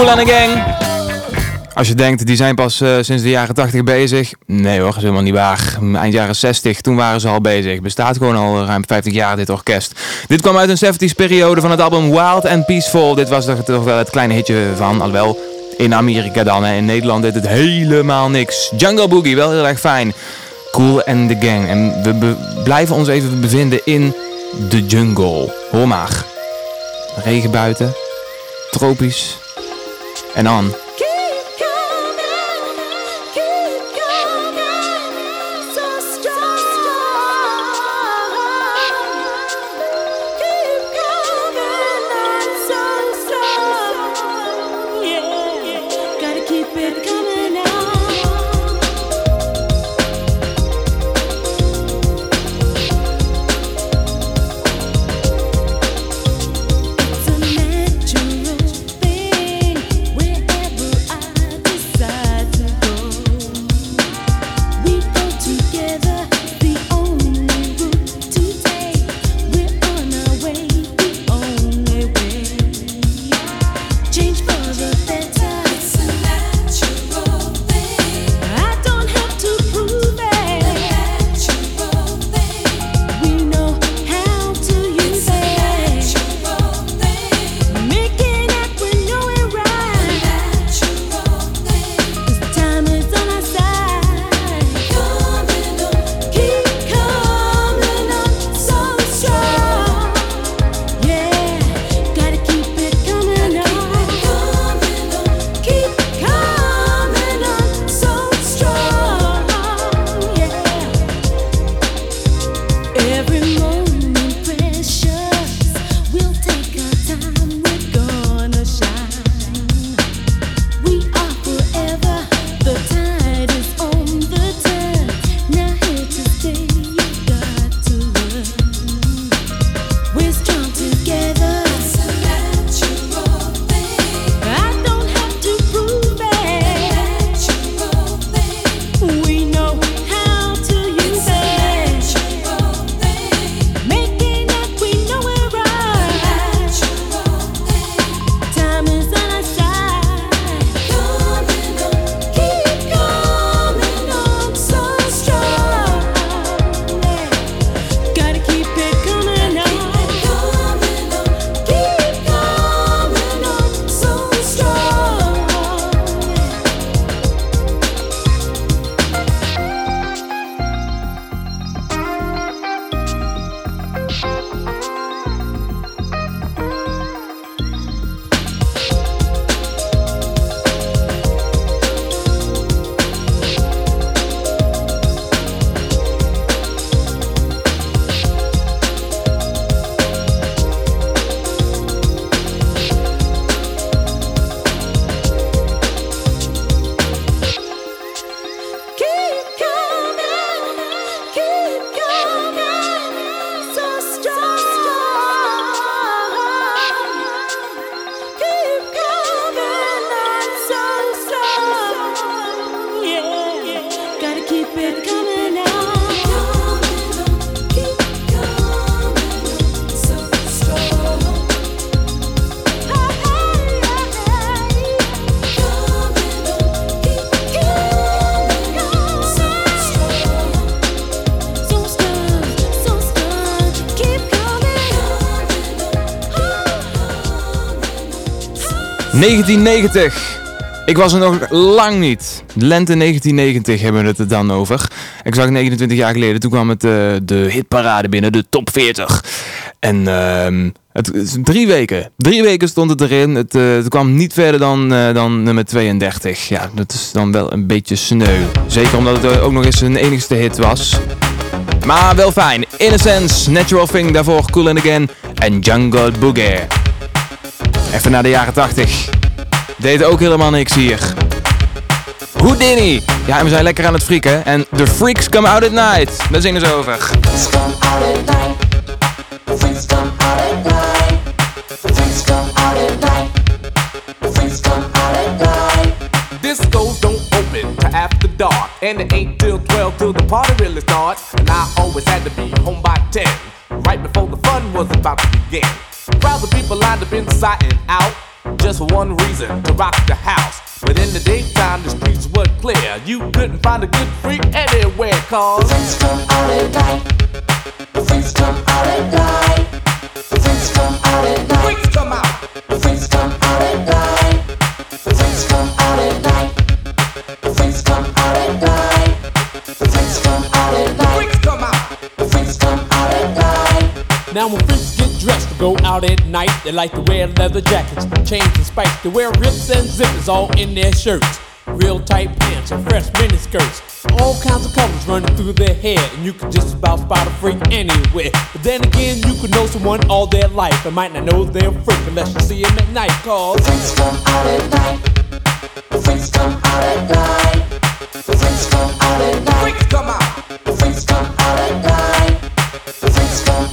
Cool and the Gang. Als je denkt, die zijn pas uh, sinds de jaren 80 bezig. Nee hoor, dat is helemaal niet waar. Eind jaren 60, toen waren ze al bezig. Bestaat gewoon al ruim 50 jaar dit orkest. Dit kwam uit een 70s periode van het album Wild and Peaceful. Dit was er toch wel het kleine hitje van, alhoewel in Amerika dan. En in Nederland deed het helemaal niks. Jungle Boogie, wel heel erg fijn. Cool and the Gang. En we blijven ons even bevinden in de jungle. Hoor maar. Regen buiten. Tropisch and on. ...1990. Ik was er nog lang niet. Lente 1990 hebben we het er dan over. Ik zag 29 jaar geleden, toen kwam het uh, de hitparade binnen, de top 40. En uh, het, drie weken. Drie weken stond het erin. Het, uh, het kwam niet verder dan, uh, dan nummer 32. Ja, dat is dan wel een beetje sneu. Zeker omdat het ook nog eens een enigste hit was. Maar wel fijn. Innocence, Natural Thing, daarvoor Cool and Again en Jungle Boogie. Even naar de jaren 80. Deed ook helemaal niks hier. Houdini. Ja, en we zijn lekker aan het frieken. En The Freaks Come Out at Night. Daar zingen ze over. Freaks come out at night. Freaks come out at night. Freaks come out at night. Freaks come out at night. Discos don't open after dark. And it ain't till 12 till the party really starts. And I always had to be home by 10. Right before the fun was about to begin. Crowds of people lined up inside and out. Just for one reason, to rock the house. But in the daytime, the streets were clear. You couldn't find a good freak anywhere, cause. The freaks come out at night. The freaks come out at night. The freaks come out at night. Freaks come out. The freaks come out at night. The freaks come out at night. The come out at night. The come out at night. Freaks come out. The freaks come out at night. Now when freaks get dressed to go out at night, they like to wear leather jackets, chains and spikes. They wear rips and zippers all in their shirts. Real tight pants and fresh mini skirts. All kinds of colors running through their hair, and you could just about spot a freak anywhere. But then again, you could know someone all their life and might not know they're a freak unless you see them at night. Cause freaks come out at night. Freaks come out at night. Freaks come out at night. Freaks come out. Freaks come out at night. Freaks come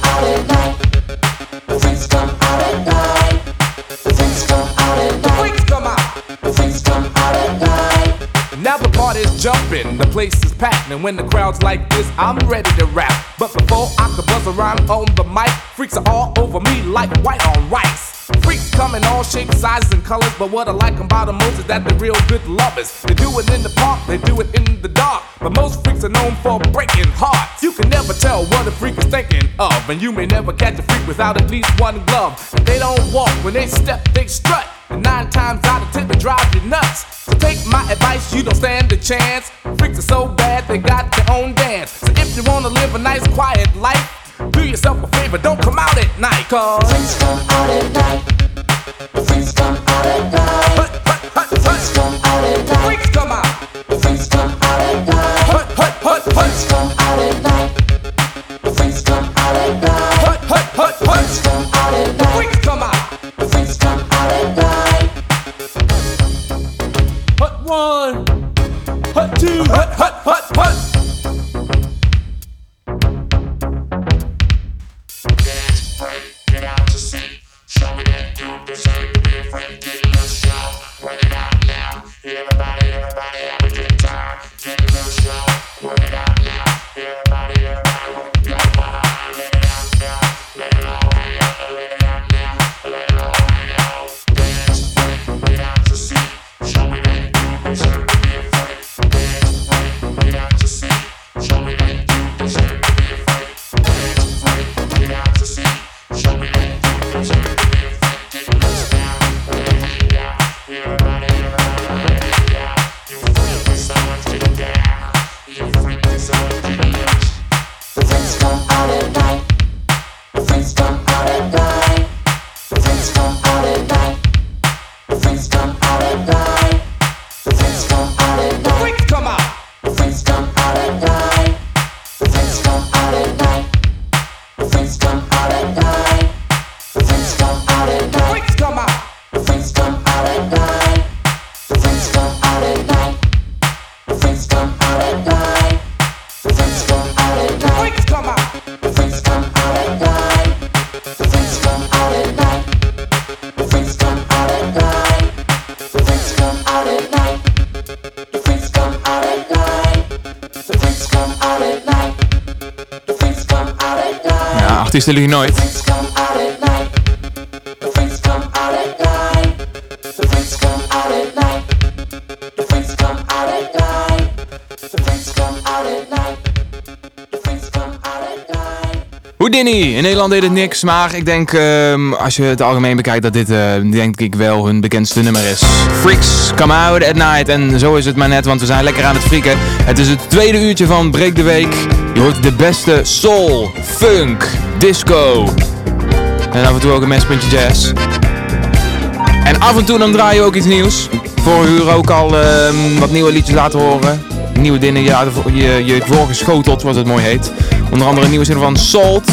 the place is packed, and when the crowd's like this, I'm ready to rap. But before I could buzz a rhyme on the mic, freaks are all over me like white on rice. Freaks come in all shapes, sizes, and colors, but what I like about them most is that they're real good lovers. They do it in the park, they do it in the dark, but most freaks are known for breaking hearts. You can never tell what a freak is thinking of, and you may never catch a freak without at least one glove. They don't walk when they step, they strut. And nine times out of ten, they drive you nuts. So take my advice, you don't stand a chance. Freaks are so bad, they got their own dance. So if you wanna live a nice, quiet life, do yourself a favor, don't come out at night, cause freaks come out at night. Freaks come out at night. At night. Dinny. In Nederland deed het niks, maar ik denk ehm, als je het algemeen bekijkt dat dit uh, denk ik wel hun bekendste nummer is. Freaks, come out at night. En zo is het maar net, want we zijn lekker aan het frieken. Het is het tweede uurtje van Break de Week. Je hoort de beste soul, funk, disco. En af en toe ook een mespuntje jazz. En af en toe dan draai je ook iets nieuws. Vorige uur ook al ehm, wat nieuwe liedjes laten horen. Nieuwe dingen je, je, je voorgeschoteld, zoals het mooi heet. Onder andere nieuwe zin van Salt.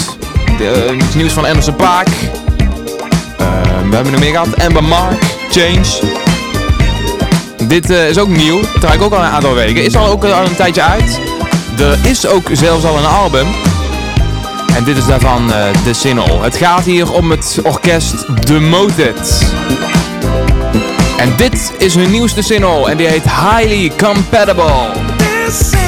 De, uh, nieuws van Anderson Paak. Uh, we hebben nog meer gehad. Amber Mark. Change. Dit uh, is ook nieuw. Draai ik ook al een aantal weken. Is al ook al een tijdje uit. Er is ook zelfs al een album. En dit is daarvan uh, de single. Het gaat hier om het orkest Demoted. En dit is hun nieuwste single en die heet Highly Compatible.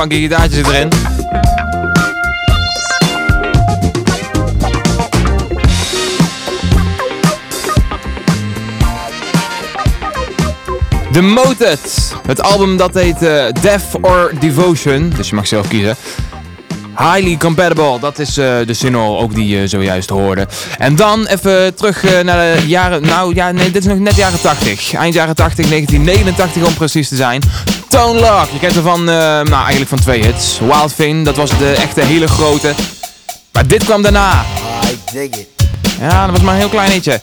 Funky gitaartje erin. Demoted. Het album dat heet uh, Death or Devotion. Dus je mag zelf kiezen. Highly Compatible, dat is uh, de single ook die je zojuist hoorde. En dan even terug uh, naar de jaren... Nou ja, nee, dit is nog net jaren 80. Eind jaren 80, 1989 om precies te zijn. Tone Lock, je kent er van, uh, nou eigenlijk van twee hits. Wild Thing, dat was de echte hele grote. Maar dit kwam daarna. I dig it. Ja, dat was maar een heel klein hitje.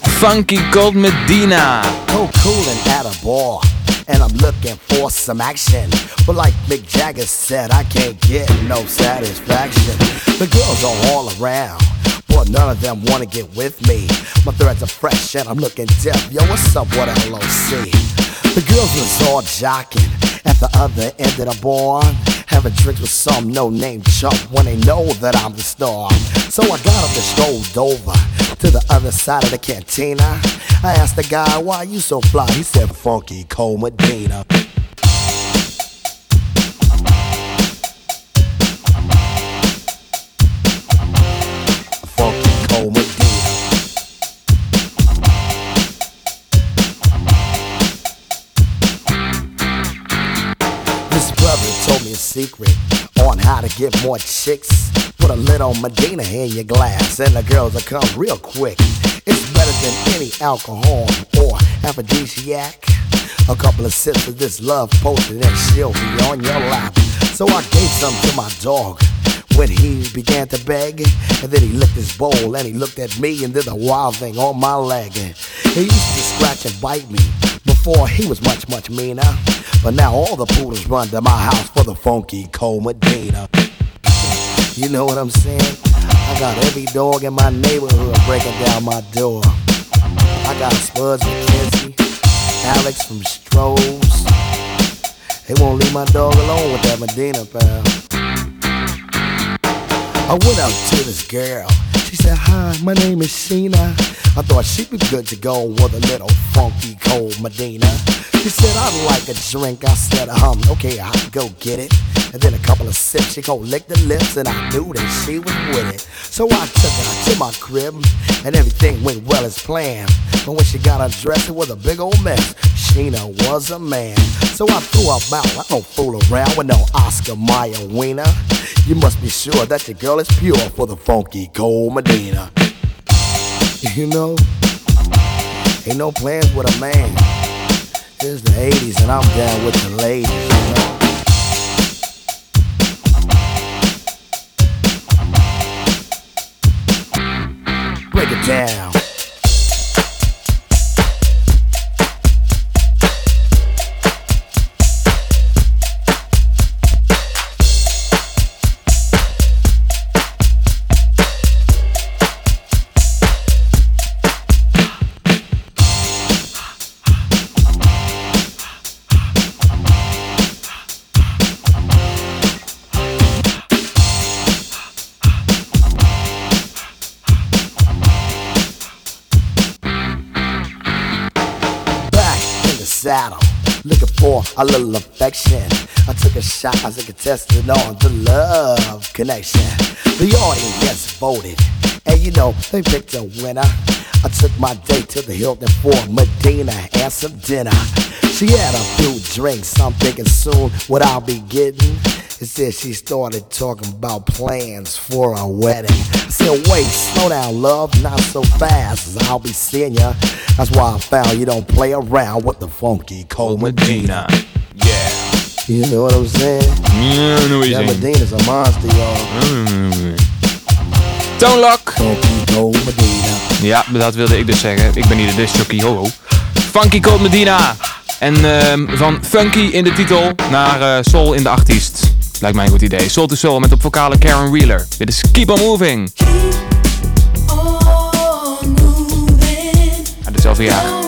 Funky Cold Medina. Oh, cool and at a bar. And I'm looking for some action. But like Mick Jagger said, I can't get no satisfaction. The girls are all around. But none of them wanna get with me. My threads are fresh and I'm looking deaf. Yo, what's up, what LOC? The girls was all jocking at the other end of the bar. Having drinks with some no-name chump when they know that I'm the star. So I got up and strolled over to the other side of the cantina. I asked the guy, why you so fly? He said, Funky Cole Medina. Told me a secret on how to get more chicks. Put a little Medina in your glass, and the girls will come real quick. It's better than any alcohol or aphrodisiac. A couple of sips of this love potion, and she'll be on your lap. So I gave some to my dog when he began to beg. And then he licked his bowl and he looked at me and did a wild thing on my leg. He used to scratch and bite me before he was much, much meaner. But now all the poodles run to my house for the funky cold Medina. You know what I'm saying? I got every dog in my neighborhood breaking down my door. I got Spuds McKenzie, Alex from Strohs. They won't leave my dog alone with that Medina, pal. I went out to this girl. She said, Hi, my name is Sheena. I thought she'd be good to go with a little funky cold Medina. She said, I'd like a drink. I said, um, okay, I'll go get it. And then a couple of sips, she go lick the lips, and I knew that she was with it. So I took her to my crib, and everything went well as planned. But when she got undressed, it was a big old mess. Sheena was a man. So I threw her out. I don't fool around with no Oscar Mayer wiener. You must be sure that your girl is pure for the funky cold Medina. You know, ain't no plans with a man. It's the 80s and I'm down with the ladies. Break it down. A little affection. I took a shot as a contestant on the love connection. The audience voted, and you know they picked a winner. I took my date to the Hilton for Medina and some dinner. She had a few drinks, I'm thinking soon what I'll be getting. Instead, she started talking about plans for a wedding. I said, wait, slow down, love, not so fast, as I'll be seeing ya. That's why I found you don't play around with the funky cold Medina. Yeah. You know what I'm saying? Ja, nou is That het. Medina's a monster, y'all. Tone Lock. Funky cold Medina. Ja, dat wilde ik dus zeggen. Ik ben niet de discjockey, ho ho. Funky Cold Medina. En ehm, van funky in de titel naar eh, soul in de artiest. Lijkt mij een goed idee. Soul to Soul met op vocale Karen Wheeler. Dit is Keep On Moving. on moving. Uit hetzelfde jaar.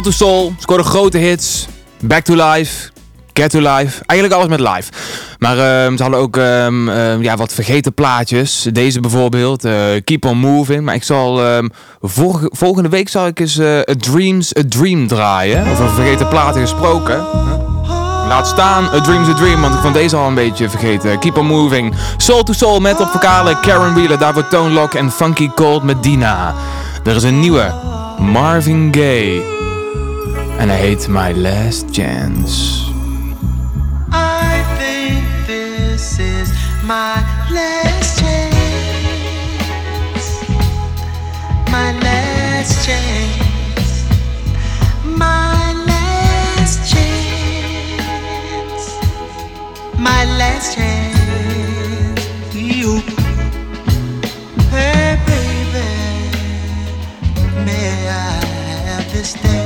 Soul to Soul, scoorde grote hits. Back to Life, Get to Life. Eigenlijk alles met live. Maar ehm, ze hadden ook ehm, ehm, ja, wat vergeten plaatjes. Deze bijvoorbeeld, eh, Keep on Moving. Maar ik zal volgende week zal ik eens eh, A Dream's A Dream draaien. Over vergeten platen gesproken. Laat staan A Dream's a Dream, want ik vond deze al een beetje vergeten. Keep on Moving. Soul to Soul met op Karen Wheeler. Daarvoor Tone Lock en Funky Cold met Dina. Er is een nieuwe. Marvin Gaye. En hij heet My Last Chance. I think this is my last chance. My last chance. My last chance. My last chance. You. Hey, baby. May I have this dance?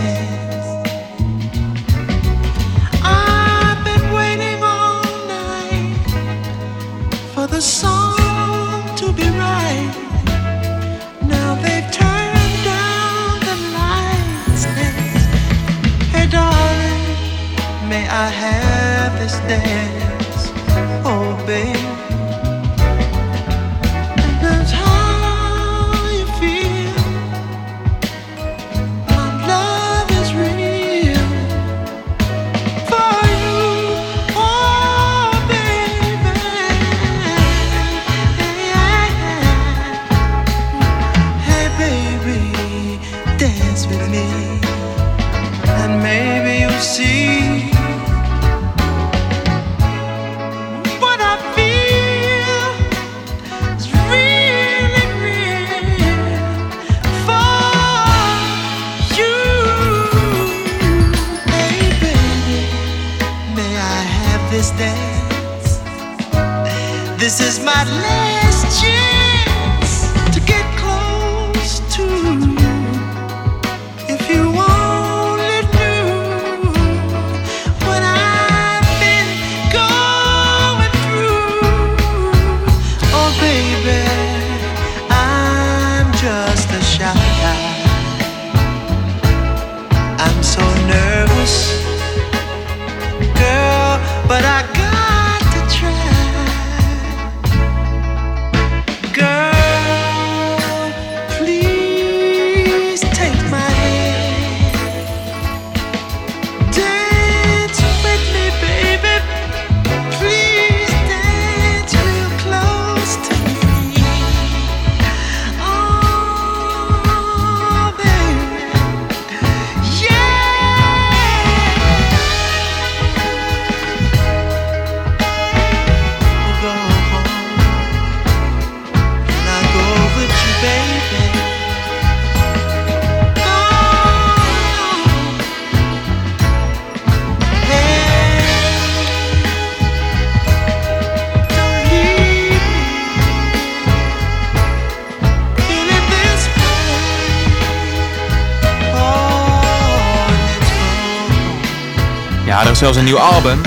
Zelfs een nieuw album.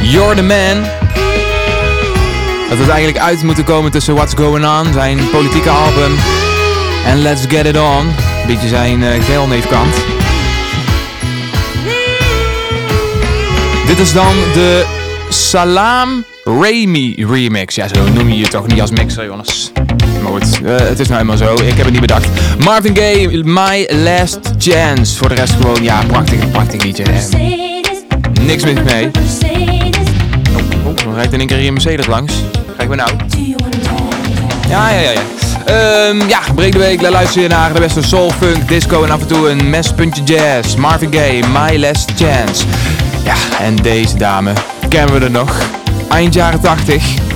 You're the Man. Dat het eigenlijk uit moeten komen tussen What's Going On, zijn politieke album, en Let's Get It On. Een beetje zijn uh, geelneefkant. Dit is dan de Salam Raimi remix. Ja, zo noem je je toch niet als mixer, jongens. Maar eh, het is nou eenmaal zo. Ik heb het niet bedacht. Marvin Gaye, My Last Chance. Voor de rest gewoon, ja, prachtig, prachtig liedje. Niks mis mee. Oh, oh, dan rijdt in één keer hier Mercedes langs. Krijgen we nou? Ja, ja, ja, ja. Ehm, ja, breek de week. Luister je naar de beste soul, funk, disco en af en toe een mespuntje jazz. Marvin Gaye, My Last Chance. Ja, en deze dame kennen we er nog. Eind jaren 80.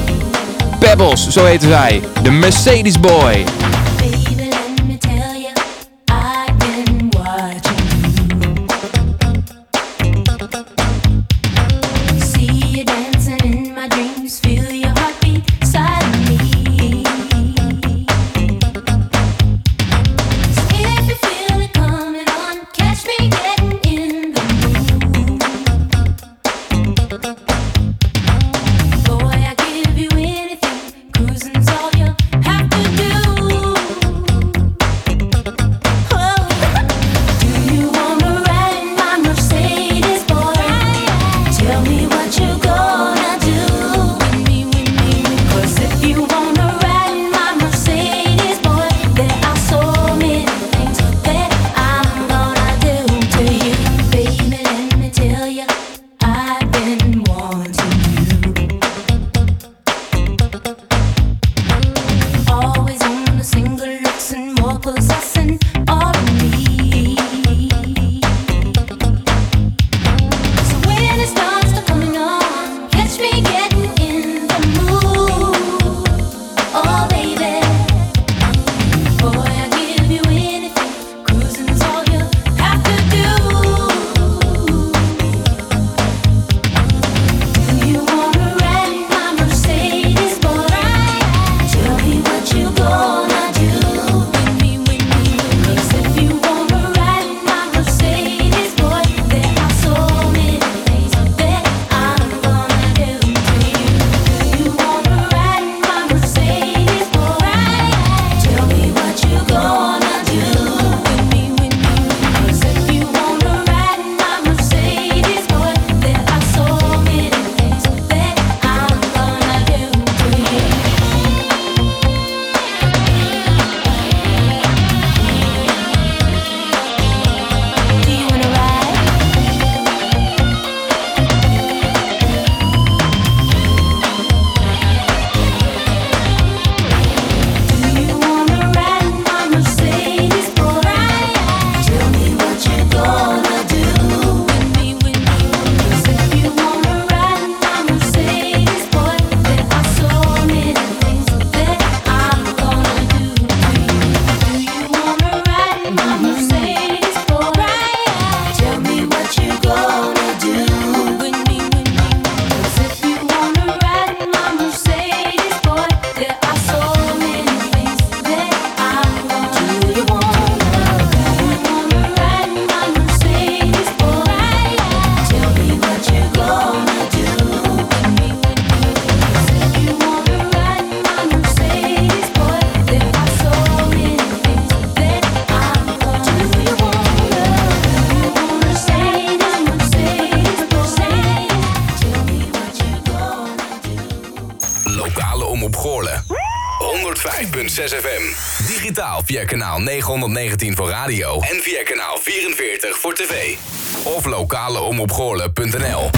Pebbles, zo heette zij. De Mercedes Boy. via kanaal 919 voor radio en via kanaal 44 voor tv. Of lokaleomopgoorlen.nl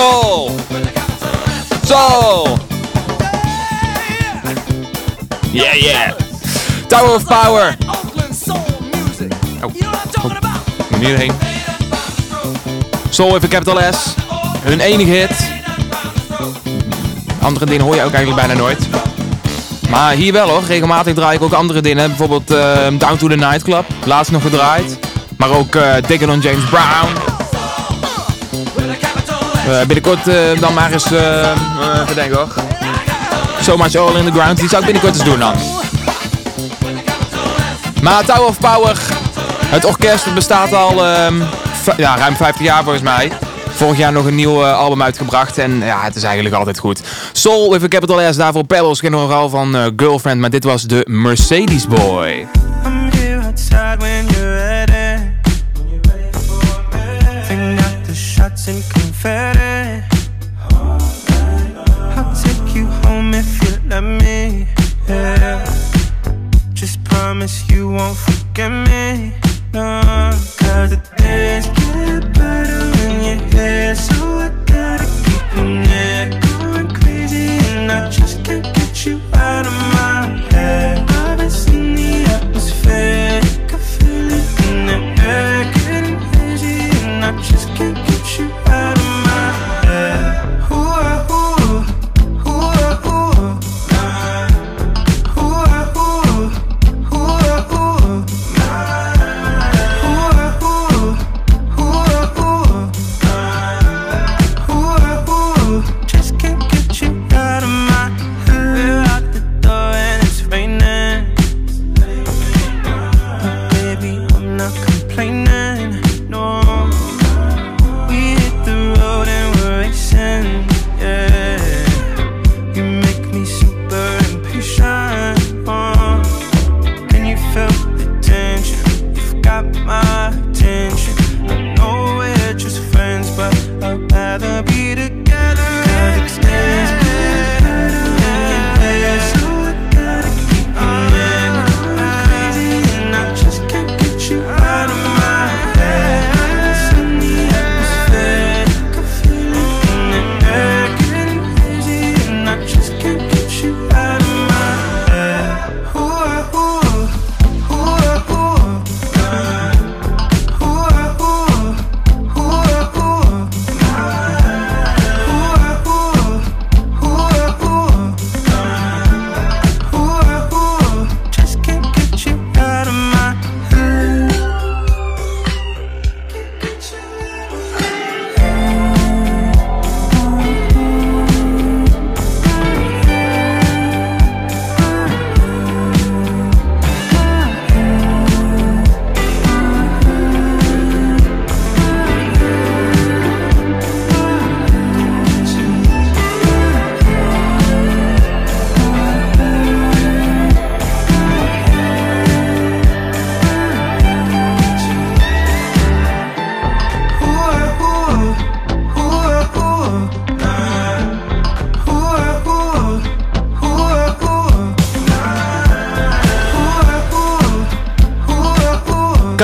Soul, Yeah, yeah! Tower of Power! Oh. oh. Hierheen. Soul even capital S. Hun enige hit. Andere dingen hoor je ook eigenlijk bijna nooit. Maar hier wel hoor. Regelmatig draai ik ook andere dingen. Bijvoorbeeld ehm, Down to the Nightclub. Laatst nog gedraaid. Maar ook eh, uh, Dicker on James Brown. Eh, binnenkort eh, dan maar eens, eh, even denken hoor. So much oil in the ground, die zou ik binnenkort eens doen dan. Maar Tower of Power, het orkest bestaat al ehm, ja, ruim 50 jaar volgens mij. Vorig jaar nog een nieuw album uitgebracht en ja, het is eigenlijk altijd goed. Soul with a capital S, daarvoor Pebbles, General van Girlfriend, maar dit was de Mercedes Boy.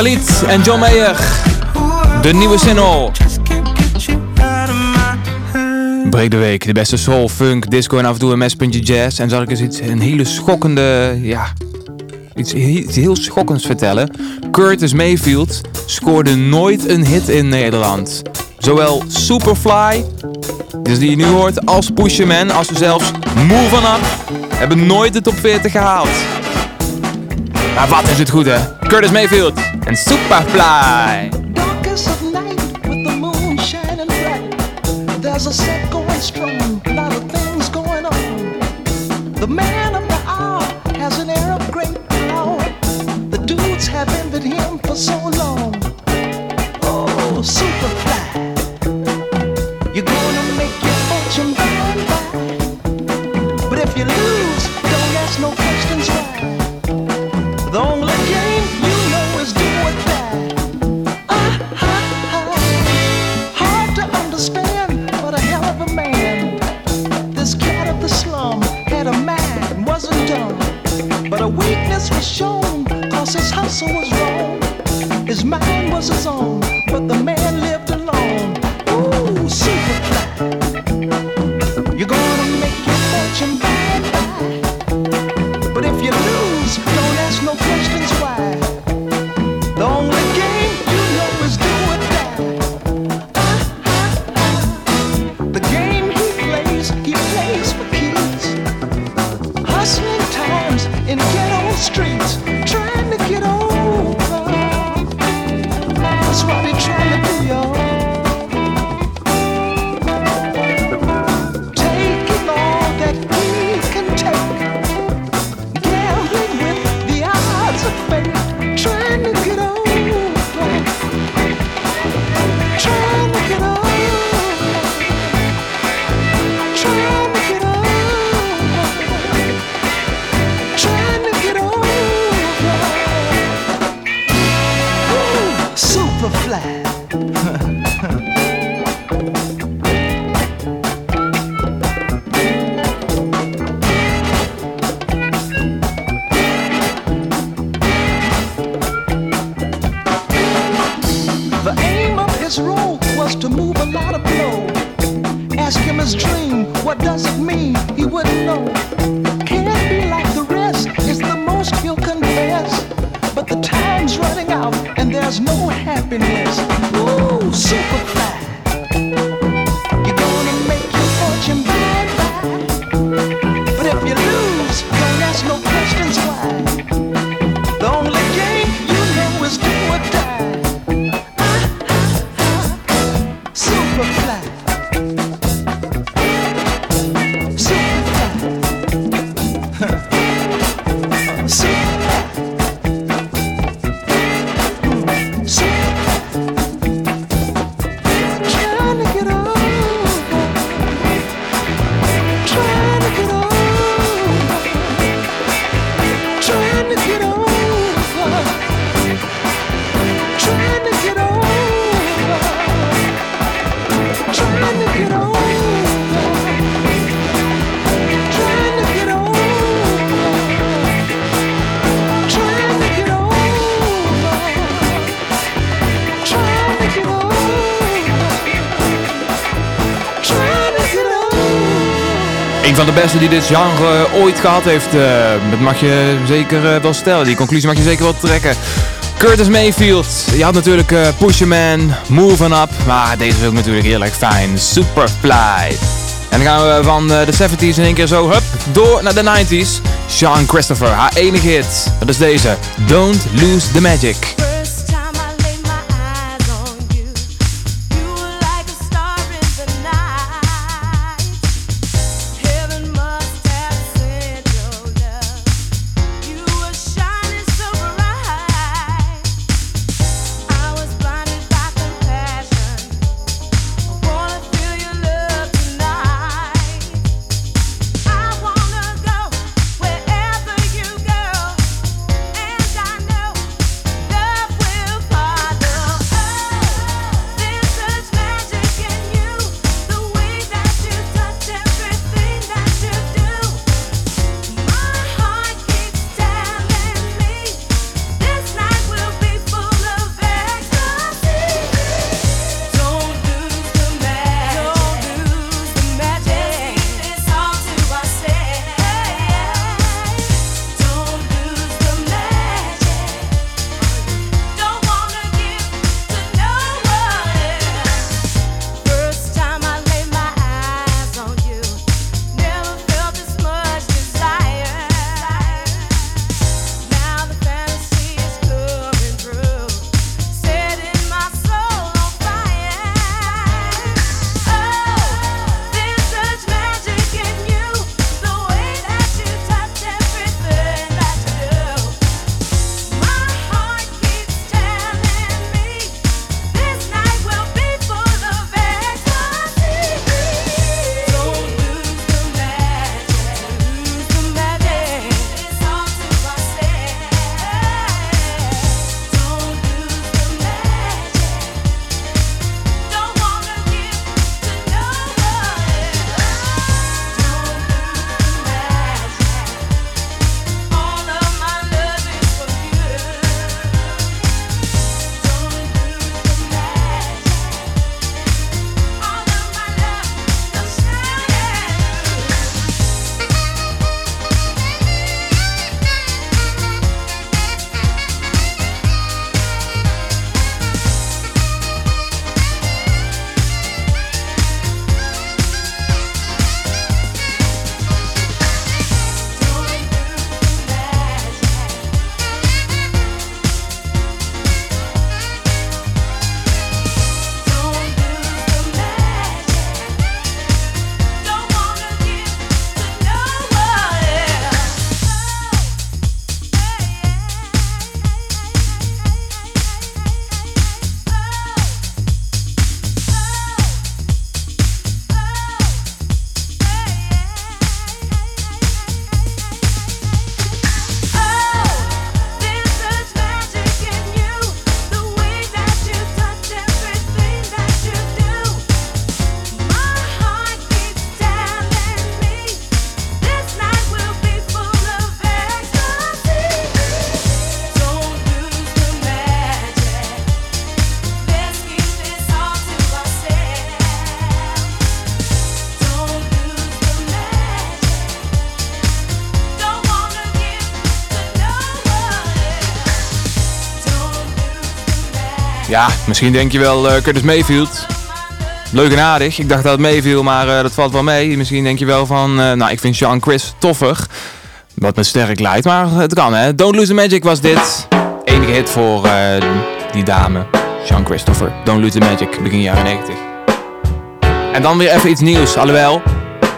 En John Mayer. De nieuwe single. Breek de week, de beste soul, funk, disco en af en toe ms.jazz. jazz. En zal ik eens iets, een hele schokkende, ja, iets, heel schokkends vertellen. Curtis Mayfield scoorde nooit een hit in Nederland. Zowel Superfly, dus die je nu hoort, als Pusherman, als zelfs Move On Up, hebben nooit de top 40 gehaald. Maar wat is het goed hè? Curtis Mayfield. and Superfly. beste die dit genre ooit gehad heeft. Eh, dat mag je zeker eh, wel stellen. Die conclusie mag je zeker wel trekken. Curtis Mayfield. Je had natuurlijk eh, uh, Pusherman, Move Up. Maar deze is ook natuurlijk heel erg fijn. Superfly. En dan gaan we van de 70s in één keer zo hup, door naar de 90s. Sean Christopher, haar enige hit. Dat is deze. Don't Lose The Magic. Misschien denk je wel eh Curtis Mayfield. Leuk en aardig. Ik dacht dat het meeviel, maar eh, dat valt wel mee. Misschien denk je wel van, eh, nou ik vind Sean Chris toffer. Wat me sterk lijkt, maar het kan hè. Don't Lose the Magic was dit. Enige hit voor die dame. Sean Christopher. Don't Lose the Magic, begin jaren 90. En dan weer even iets nieuws. Alhoewel,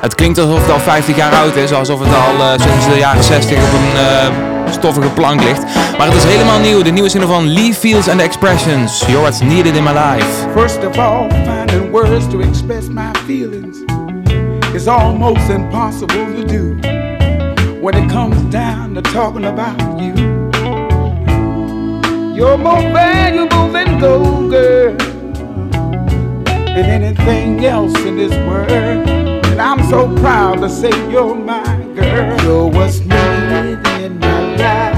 het klinkt alsof het al 50 jaar oud is. Alsof het al sinds de jaren 60 op een stoffige plank ligt. Maar het is helemaal nieuw. De nieuwe single van Lee Fields and the Expressions. You're what's needed in my life. First of all, finding words to express my feelings is almost impossible to do when it comes down to talking about you. You're more valuable than gold, girl, than anything else in this world. And I'm so proud to say you're my girl. You're what's needed in my life,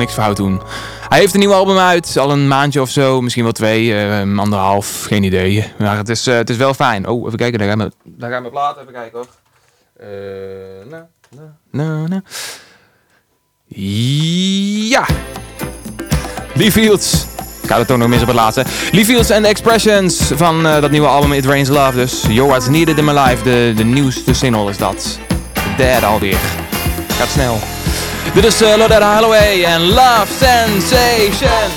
niks fout doen. Hij heeft een nieuw album uit, al een maandje of zo, misschien wel twee, eh, anderhalf, geen idee. Maar het is, eh, het is wel fijn. Oh, even kijken, daar gaan we, daar gaan we even kijken hoor. Eh, na, na, na. Ja. Lee Fields. Ik ga het toch nog mis op het laatste. Lee Fields and Expressions van dat nieuwe album It Rains Love. Dus You're What's Needed in My Life. De, de nieuwste single is dat. De derde alweer. Gaat snel. Dit is uh, Lodetta Holloway en Love Sensation.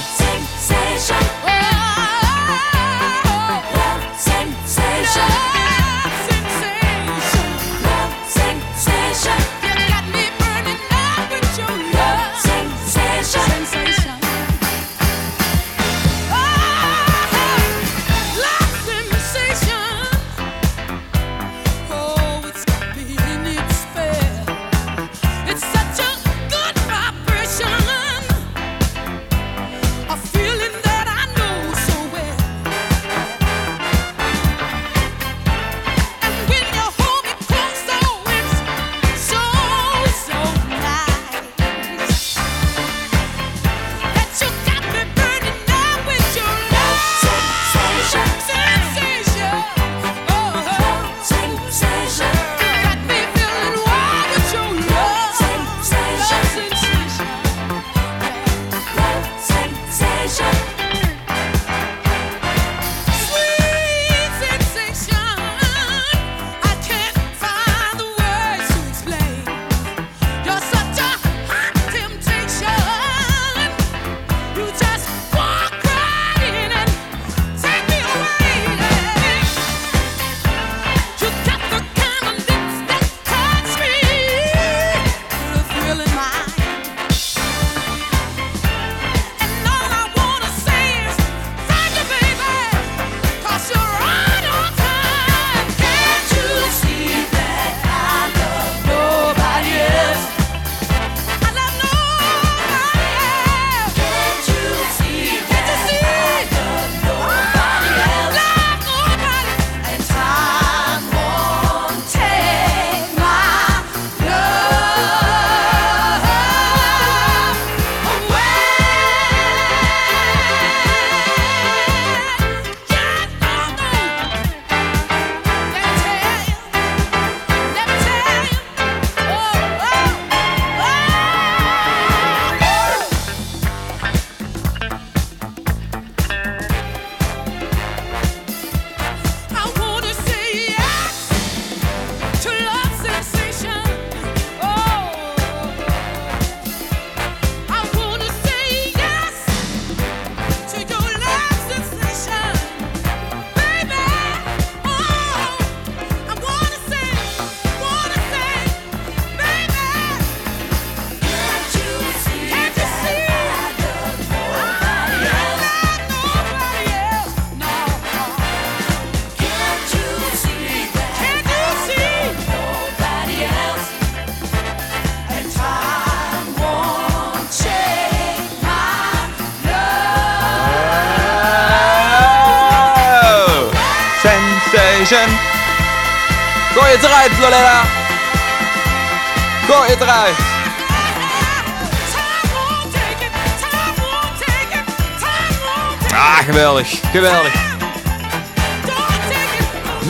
Geweldig.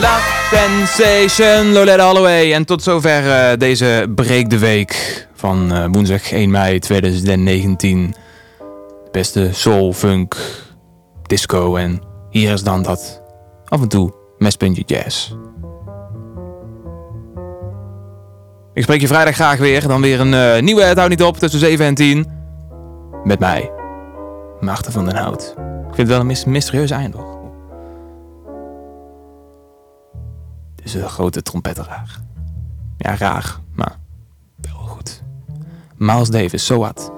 La Sensation, Loletta Holloway. En tot zover eh, deze Break de Week van eh, woensdag 1 mei 2019. De beste soul, funk, disco en hier is dan dat. Af en toe mespuntje jazz. Ik spreek je vrijdag graag weer. Dan weer een eh, nieuwe Het Houdt Niet Op tussen 7 en 10. Met mij, Maarten van den Hout. Ik vind het wel een mys- mysterieus eind hoor. Het is een grote trompetteraar. Ja, raar, maar wel goed. Miles Davis, so what?